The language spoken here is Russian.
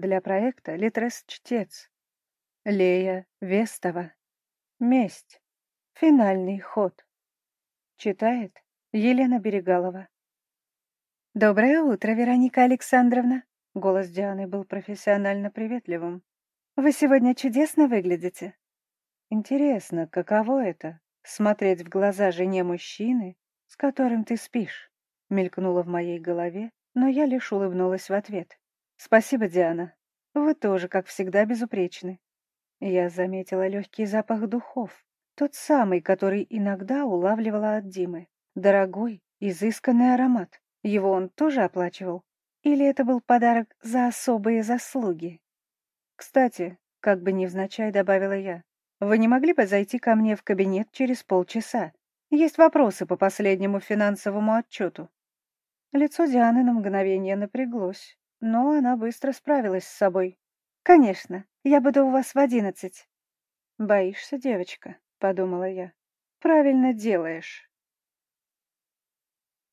для проекта «Литрес-чтец». Лея Вестова. Месть. Финальный ход. Читает Елена Берегалова. «Доброе утро, Вероника Александровна!» Голос Дианы был профессионально приветливым. «Вы сегодня чудесно выглядите!» «Интересно, каково это — смотреть в глаза жене мужчины, с которым ты спишь?» Мелькнуло в моей голове, но я лишь улыбнулась в ответ. «Спасибо, Диана. Вы тоже, как всегда, безупречны». Я заметила легкий запах духов, тот самый, который иногда улавливала от Димы. Дорогой, изысканный аромат. Его он тоже оплачивал? Или это был подарок за особые заслуги? Кстати, как бы невзначай добавила я, вы не могли бы зайти ко мне в кабинет через полчаса? Есть вопросы по последнему финансовому отчету. Лицо Дианы на мгновение напряглось, но она быстро справилась с собой. «Конечно, я буду у вас в одиннадцать». «Боишься, девочка?» — подумала я. «Правильно делаешь».